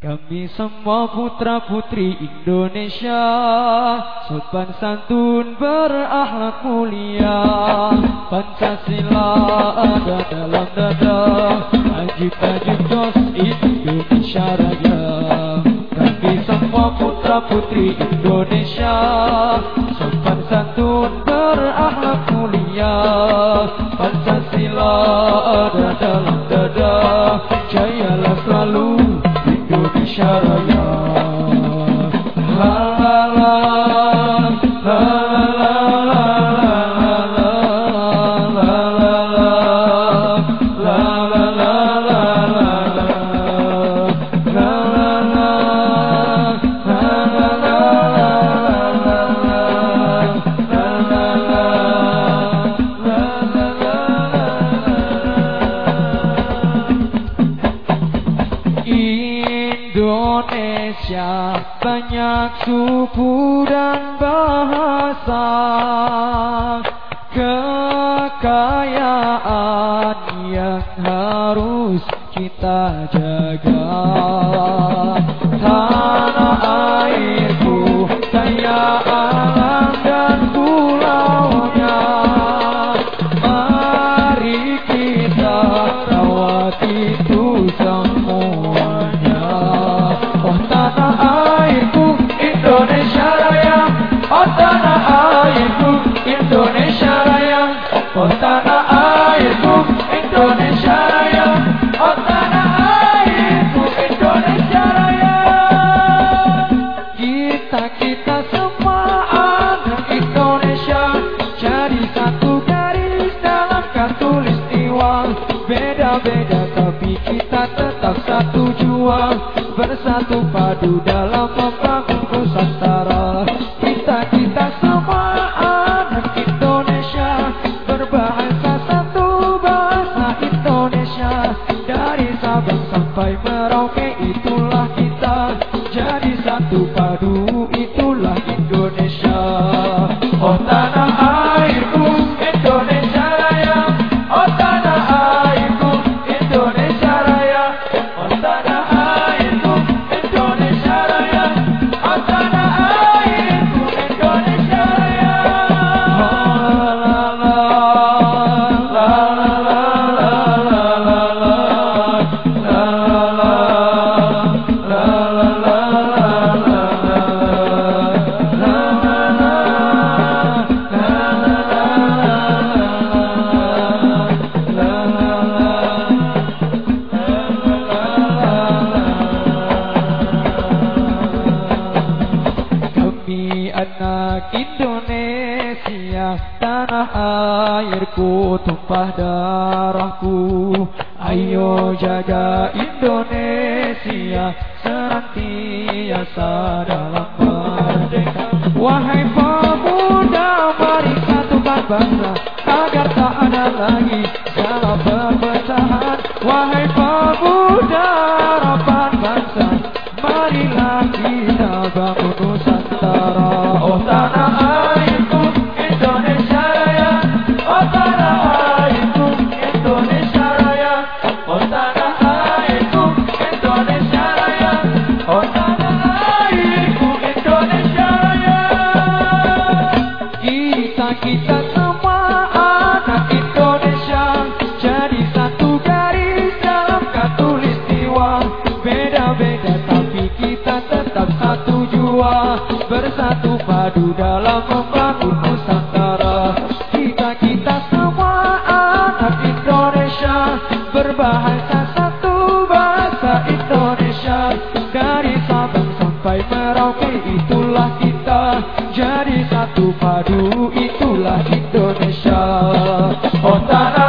Kami semua putra putri Indonesia Sopan santun berakhlak mulia. Pancasila ada dalam dada Ajib-ajib jos Indonesia Raya. Kami semua putra putri Indonesia Sopan santun berakhlak Indonesia banyak suku dan bahasa? Kekayaan yang harus kita jaga Indonesia Raya. Oh tanah airku Indonesia Raya. Oh tanah airku Indonesia Raya. Oh tanah airku Indonesia Raya. Kita kita semua anak Indonesia. Jadi satu garis dalam katulistiwa. Beda-beda tapi kita tetap satu jua. Bersatu padu dalam membangun صباحا Tanah airku tumpah darahku. Ayo jaga Indonesia Senantiasa dalam merdeka. Wahai pemuda mari satukan bangsa Agar tak ada lagi segala perpecahan. Wahai pemuda harapan bangsa Marilah kita bangun Nusantara. Oh tanah dalam membangun Nusantara Kita kita semua anak Indonesia Berbahasa satu bahasa Indonesia. Dari Sabang sampai Merauke itulah kita. Jadi satu padu itulah Indonesia. Oh tanah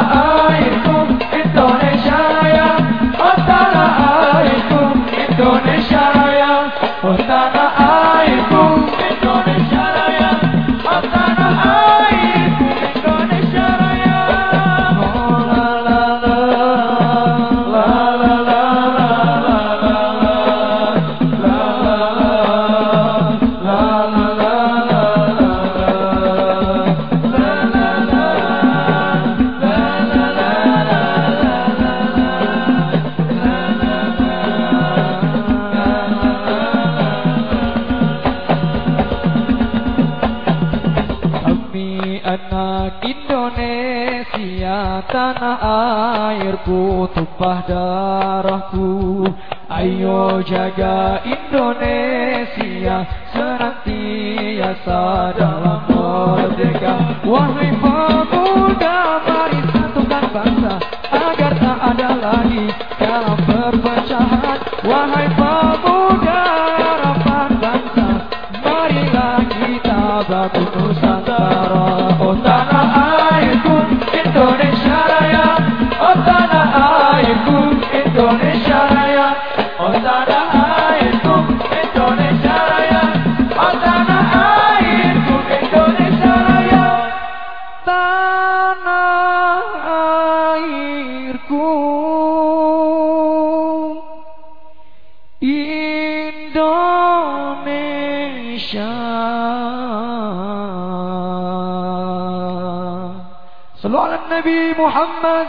anak Indonesia Tanah airku tumpah darahku. Ayo jaga Indonesia Senantiasa dalam merdeka. Wahai pemuda mari satukan bangsa Agar tak ada lagi dalam perpecahan. Wahai pemuda Indonesia Raya Oh tanah airku Indonesia Raya. Oh tanah airku Indonesia Raya. Oh tanah airku Indonesia Raya. Tanah airku. Indonesia صلوا على النبي محمد.